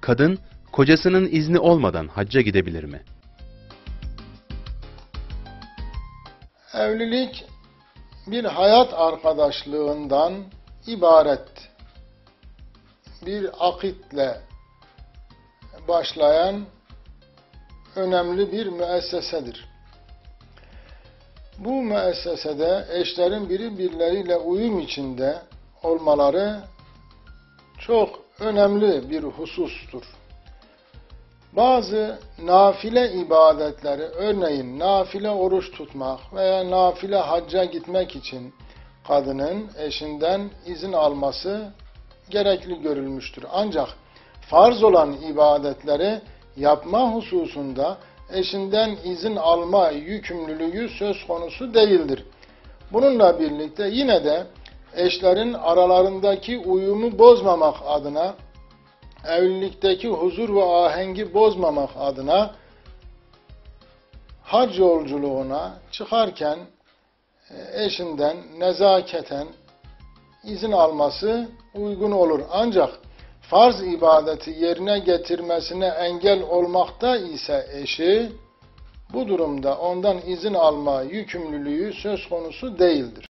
Kadın, kocasının izni olmadan hacca gidebilir mi? Evlilik bir hayat arkadaşlığından ibaret bir akitle başlayan önemli bir müessesedir. Bu müessesede eşlerin birbirleriyle uyum içinde olmaları çok önemli bir husustur. Bazı nafile ibadetleri, örneğin nafile oruç tutmak veya nafile hacca gitmek için kadının eşinden izin alması gerekli görülmüştür. Ancak farz olan ibadetleri yapma hususunda eşinden izin alma yükümlülüğü söz konusu değildir. Bununla birlikte yine de eşlerin aralarındaki uyumu bozmamak adına evlilikteki huzur ve ahengi bozmamak adına hac yolculuğuna çıkarken e, eşinden nezaketen izin alması uygun olur. Ancak farz ibadeti yerine getirmesine engel olmakta ise eşi bu durumda ondan izin alma yükümlülüğü söz konusu değildir.